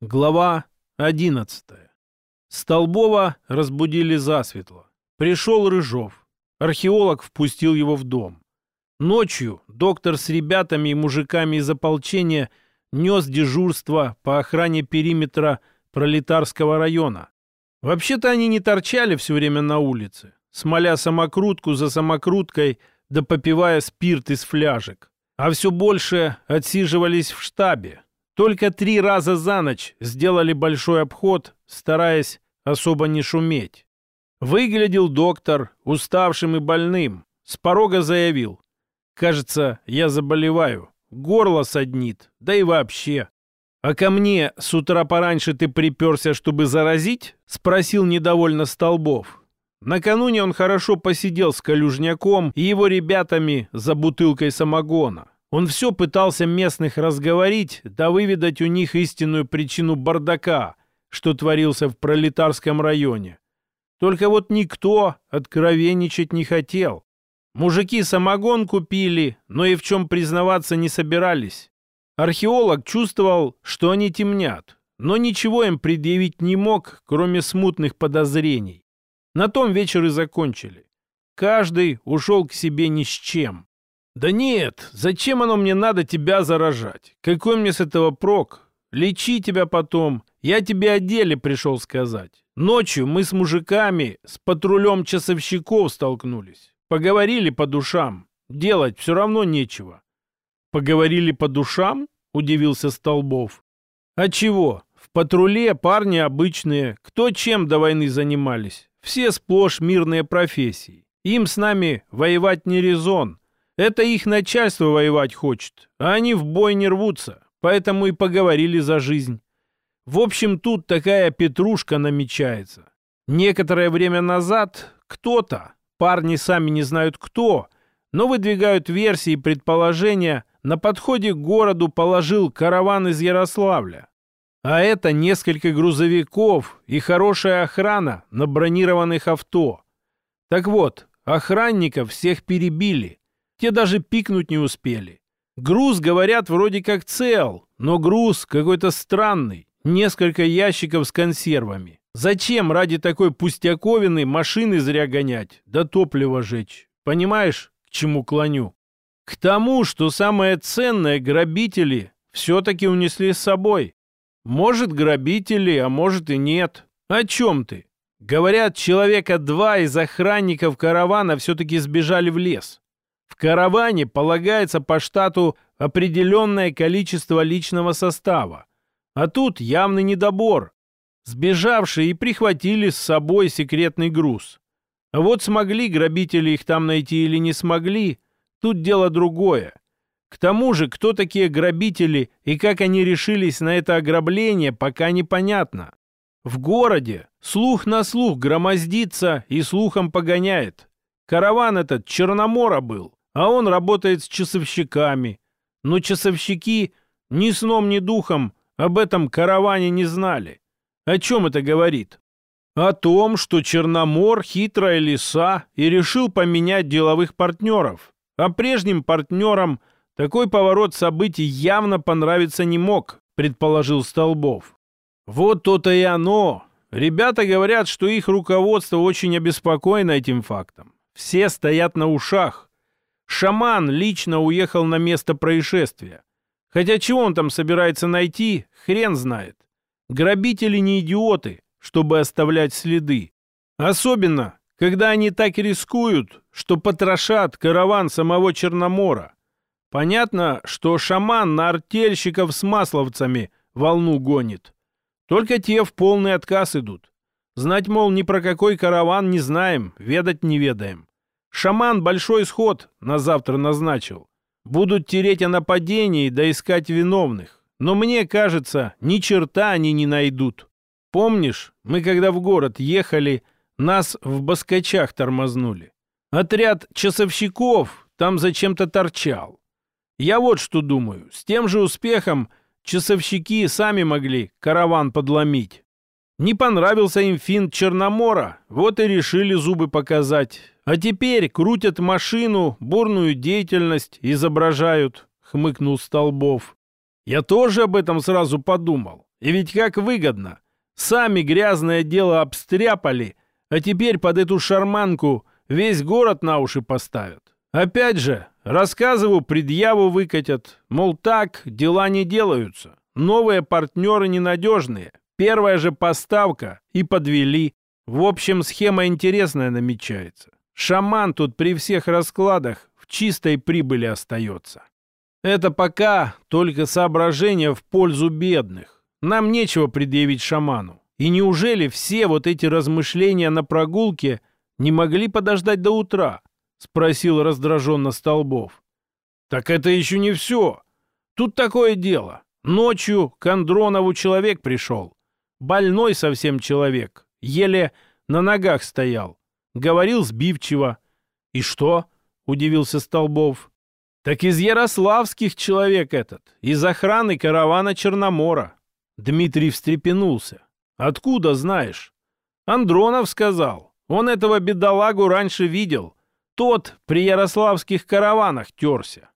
Глава 11. Столбова разбудили засветло. Пришел Рыжов. Археолог впустил его в дом. Ночью доктор с ребятами и мужиками из ополчения нес дежурство по охране периметра пролетарского района. Вообще-то они не торчали все время на улице, смоля самокрутку за самокруткой да попивая спирт из фляжек, а все больше отсиживались в штабе, только три раза за ночь сделали большой обход, стараясь особо не шуметь. Выглядел доктор уставшим и больным. С порога заявил. «Кажется, я заболеваю. Горло саднит. Да и вообще». «А ко мне с утра пораньше ты приперся, чтобы заразить?» — спросил недовольно Столбов. Накануне он хорошо посидел с Калюжняком и его ребятами за бутылкой самогона. Он все пытался местных разговорить, да выведать у них истинную причину бардака, что творился в пролетарском районе. Только вот никто откровенничать не хотел. Мужики самогон купили, но и в чем признаваться не собирались. Археолог чувствовал, что они темнят, но ничего им предъявить не мог, кроме смутных подозрений. На том вечер и закончили. Каждый ушел к себе ни с чем. «Да нет, зачем оно мне надо тебя заражать? Какой мне с этого прок? Лечи тебя потом. Я тебе о деле пришел сказать. Ночью мы с мужиками, с патрулем часовщиков столкнулись. Поговорили по душам. Делать все равно нечего». «Поговорили по душам?» — удивился Столбов. «А чего? В патруле парни обычные. Кто чем до войны занимались? Все сплошь мирные профессии. Им с нами воевать не резон». Это их начальство воевать хочет, а они в бой не рвутся, поэтому и поговорили за жизнь. В общем, тут такая петрушка намечается. Некоторое время назад кто-то, парни сами не знают кто, но выдвигают версии и предположения, на подходе к городу положил караван из Ярославля. А это несколько грузовиков и хорошая охрана на бронированных авто. Так вот, охранников всех перебили, те даже пикнуть не успели. Груз, говорят, вроде как цел, но груз какой-то странный. Несколько ящиков с консервами. Зачем ради такой пустяковины машины зря гонять, да топливо жечь? Понимаешь, к чему клоню? К тому, что самое ценное грабители все-таки унесли с собой. Может, грабители, а может и нет. О чем ты? Говорят, человека два из охранников каравана все-таки сбежали в лес. В караване полагается по штату определенное количество личного состава. А тут явный недобор. Сбежавшие и прихватили с собой секретный груз. А вот смогли грабители их там найти или не смогли, тут дело другое. К тому же, кто такие грабители и как они решились на это ограбление, пока непонятно. В городе слух на слух громоздится и слухом погоняет. Караван этот Черномора был а он работает с часовщиками. Но часовщики ни сном, ни духом об этом караване не знали. О чем это говорит? О том, что Черномор — хитрая лиса и решил поменять деловых партнеров. А прежним партнерам такой поворот событий явно понравиться не мог, предположил Столбов. Вот то-то и оно. Ребята говорят, что их руководство очень обеспокоено этим фактом. Все стоят на ушах. Шаман лично уехал на место происшествия. Хотя чего он там собирается найти, хрен знает. Грабители не идиоты, чтобы оставлять следы. Особенно, когда они так рискуют, что потрошат караван самого Черномора. Понятно, что шаман на артельщиков с масловцами волну гонит. Только те в полный отказ идут. Знать, мол, ни про какой караван не знаем, ведать не ведаем. Шаман большой сход на завтра назначил. Будут тереть о нападении да искать виновных. Но мне кажется, ни черта они не найдут. Помнишь, мы когда в город ехали, нас в баскачах тормознули. Отряд часовщиков там зачем-то торчал. Я вот что думаю, с тем же успехом часовщики сами могли караван подломить. Не понравился им финт Черномора, вот и решили зубы показать. А теперь крутят машину, бурную деятельность изображают, хмыкнул Столбов. Я тоже об этом сразу подумал. И ведь как выгодно. Сами грязное дело обстряпали, а теперь под эту шарманку весь город на уши поставят. Опять же, рассказываю, предъяву выкатят. Мол, так дела не делаются. Новые партнеры ненадежные. Первая же поставка и подвели. В общем, схема интересная намечается. Шаман тут при всех раскладах в чистой прибыли остается. Это пока только соображение в пользу бедных. Нам нечего предъявить шаману. И неужели все вот эти размышления на прогулке не могли подождать до утра? Спросил раздраженно Столбов. Так это еще не все. Тут такое дело. Ночью к Андронову человек пришел. Больной совсем человек. Еле на ногах стоял. Говорил сбивчиво. «И что?» — удивился Столбов. «Так из Ярославских человек этот, из охраны каравана Черномора». Дмитрий встрепенулся. «Откуда знаешь?» «Андронов сказал. Он этого бедолагу раньше видел. Тот при ярославских караванах терся».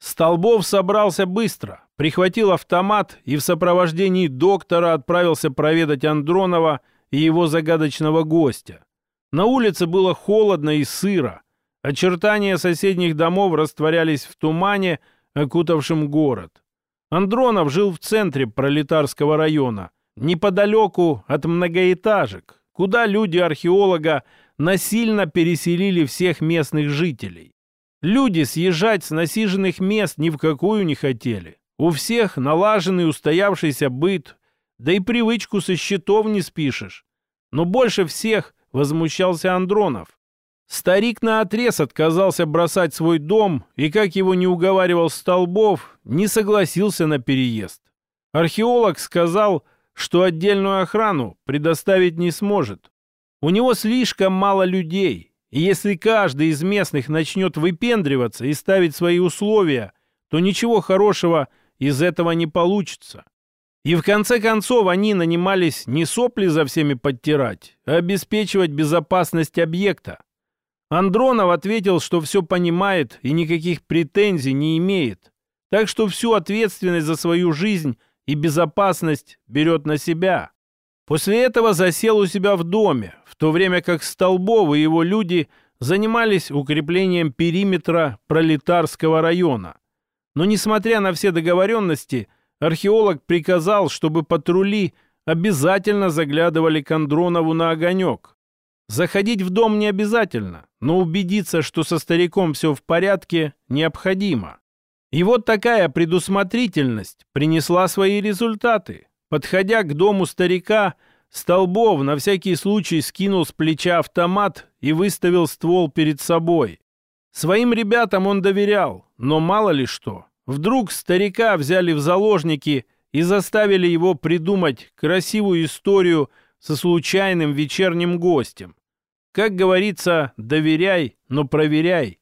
Столбов собрался быстро, прихватил автомат и в сопровождении доктора отправился проведать Андронова и его загадочного гостя. На улице было холодно и сыро. Очертания соседних домов растворялись в тумане, окутавшем город. Андронов жил в центре пролетарского района, неподалеку от многоэтажек, куда люди археолога насильно переселили всех местных жителей. Люди съезжать с насиженных мест ни в какую не хотели. У всех налаженный устоявшийся быт, да и привычку со счетов не спишешь. Но больше всех возмущался Андронов. Старик наотрез отказался бросать свой дом и, как его не уговаривал Столбов, не согласился на переезд. Археолог сказал, что отдельную охрану предоставить не сможет. У него слишком мало людей, и если каждый из местных начнет выпендриваться и ставить свои условия, то ничего хорошего из этого не получится. И в конце концов они нанимались не сопли за всеми подтирать, а обеспечивать безопасность объекта. Андронов ответил, что все понимает и никаких претензий не имеет, так что всю ответственность за свою жизнь и безопасность берет на себя. После этого засел у себя в доме, в то время как Столбов и его люди занимались укреплением периметра пролетарского района. Но несмотря на все договоренности, археолог приказал, чтобы патрули обязательно заглядывали к Андронову на огонек. Заходить в дом не обязательно, но убедиться, что со стариком все в порядке, необходимо. И вот такая предусмотрительность принесла свои результаты. Подходя к дому старика, Столбов на всякий случай скинул с плеча автомат и выставил ствол перед собой. Своим ребятам он доверял, но мало ли что. Вдруг старика взяли в заложники и заставили его придумать красивую историю со случайным вечерним гостем. Как говорится, доверяй, но проверяй.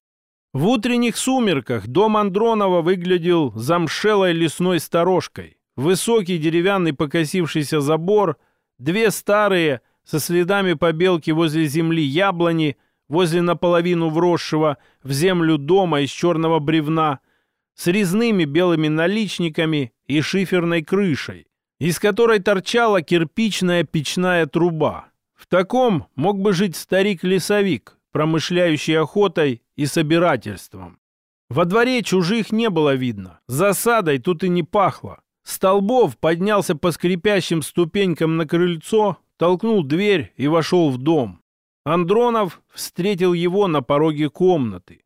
В утренних сумерках дом Андронова выглядел замшелой лесной сторожкой. Высокий деревянный покосившийся забор, две старые со следами побелки возле земли яблони, возле наполовину вросшего в землю дома из черного бревна, с резными белыми наличниками и шиферной крышей, из которой торчала кирпичная печная труба. В таком мог бы жить старик-лесовик, промышляющий охотой и собирательством. Во дворе чужих не было видно, засадой тут и не пахло. Столбов поднялся по скрипящим ступенькам на крыльцо, толкнул дверь и вошел в дом. Андронов встретил его на пороге комнаты.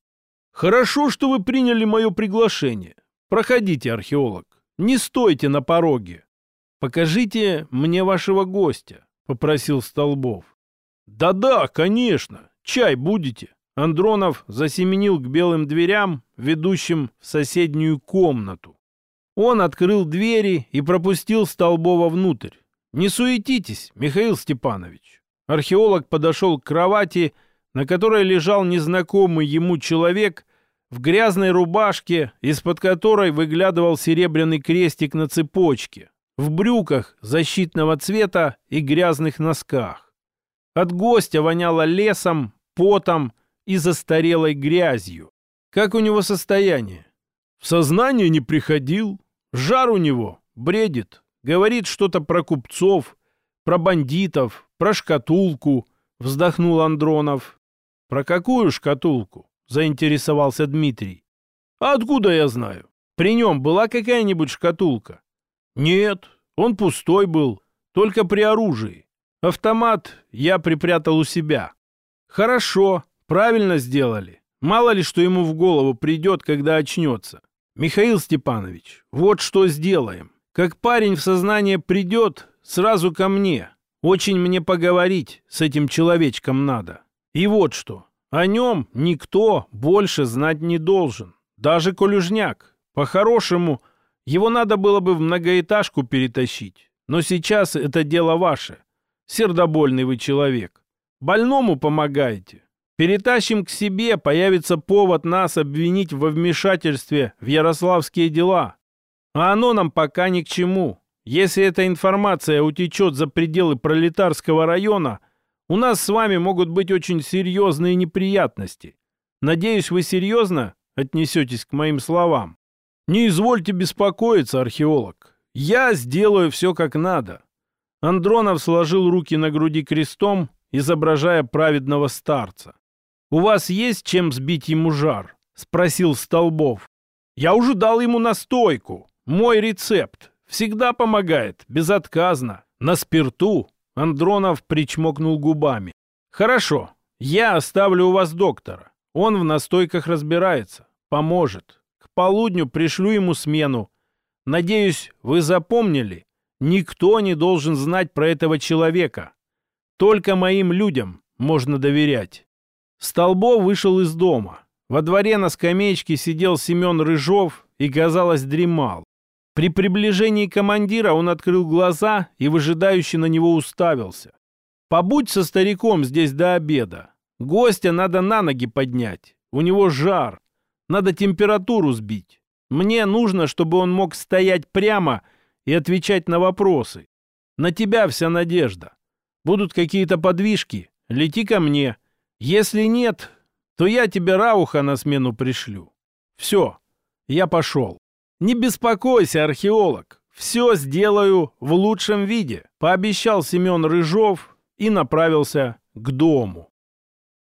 «Хорошо, что вы приняли мое приглашение. Проходите, археолог. Не стойте на пороге. Покажите мне вашего гостя», — попросил Столбов. «Да-да, конечно. Чай будете?» Андронов засеменил к белым дверям, ведущим в соседнюю комнату. Он открыл двери и пропустил Столбова внутрь. «Не суетитесь, Михаил Степанович». Археолог подошел к кровати на которой лежал незнакомый ему человек в грязной рубашке, из-под которой выглядывал серебряный крестик на цепочке, в брюках защитного цвета и грязных носках. От гостя воняло лесом, потом и застарелой грязью. Как у него состояние? В сознание не приходил, жар у него, бредит, Говорит что-то про купцов, про бандитов, про шкатулку, вздохнул Андронов. Про какую шкатулку? Заинтересовался Дмитрий. Откуда я знаю? При нем была какая-нибудь шкатулка? Нет, он пустой был, только при оружии. Автомат я припрятал у себя. Хорошо, правильно сделали. Мало ли, что ему в голову придет, когда очнется. Михаил Степанович, вот что сделаем. Как парень в сознание придет, сразу ко мне. Очень мне поговорить с этим человечком надо. И вот что. О нем никто больше знать не должен. Даже Колюжняк. По-хорошему, его надо было бы в многоэтажку перетащить. Но сейчас это дело ваше. Сердобольный вы человек. Больному помогаете. Перетащим к себе, появится повод нас обвинить во вмешательстве в ярославские дела. А оно нам пока ни к чему. Если эта информация утечет за пределы пролетарского района, у нас с вами могут быть очень серьезные неприятности. Надеюсь, вы серьезно отнесетесь к моим словам. Не извольте беспокоиться, археолог. Я сделаю все как надо. Андронов сложил руки на груди крестом, изображая праведного старца. «У вас есть чем сбить ему жар?» — спросил Столбов. «Я уже дал ему настойку. Мой рецепт. Всегда помогает, безотказно. На спирту». Андронов причмокнул губами. «Хорошо. Я оставлю у вас доктора. Он в настойках разбирается. Поможет. К полудню пришлю ему смену. Надеюсь, вы запомнили? Никто не должен знать про этого человека. Только моим людям можно доверять». Столбов вышел из дома. Во дворе на скамеечке сидел Семен Рыжов и, казалось, дремал. При приближении командира он открыл глаза и выжидающе на него уставился. «Побудь со стариком здесь до обеда. Гостя надо на ноги поднять. У него жар. Надо температуру сбить. Мне нужно, чтобы он мог стоять прямо и отвечать на вопросы. На тебя вся надежда. Будут какие-то подвижки, лети ко мне. Если нет, то я тебе Рауха на смену пришлю. Все, я пошел. Не беспокойся, археолог. Все сделаю в лучшем виде, пообещал Семен Рыжов и направился к дому.